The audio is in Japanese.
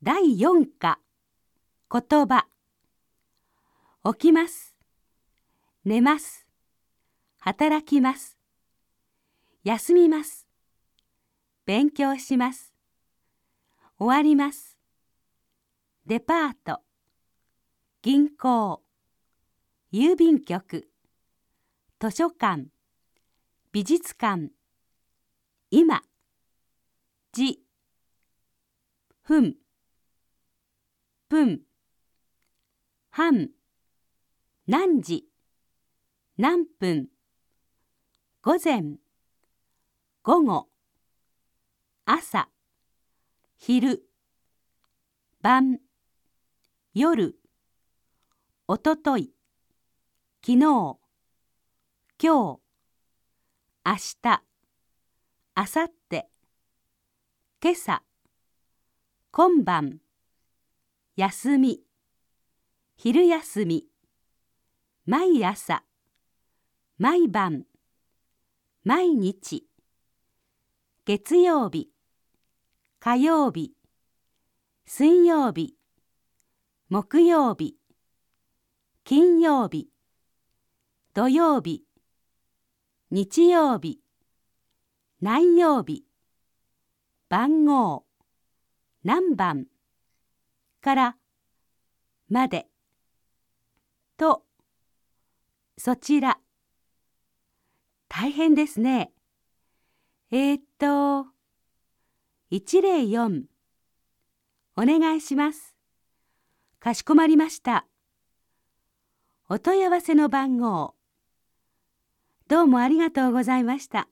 第4課。言葉。起きます。寝ます。働きます。休みます。勉強します。終わります。デパート。銀行。郵便局。図書館。美術館。今。じ。ふん。分。半。何時。何分。午前。午後。朝。昼。晩。夜。おととい。昨日。今日。明日。明後日。今朝。今晩。休み。昼休み。毎朝。毎晩。毎日。月曜日。火曜日。水曜日。木曜日。金曜日。土曜日。日曜日。何曜日。番号。何番。からまで。とそちら。大変ですね。えー、っと104お願いします。かしこまりました。お問い合わせの番号。どうもありがとうございました。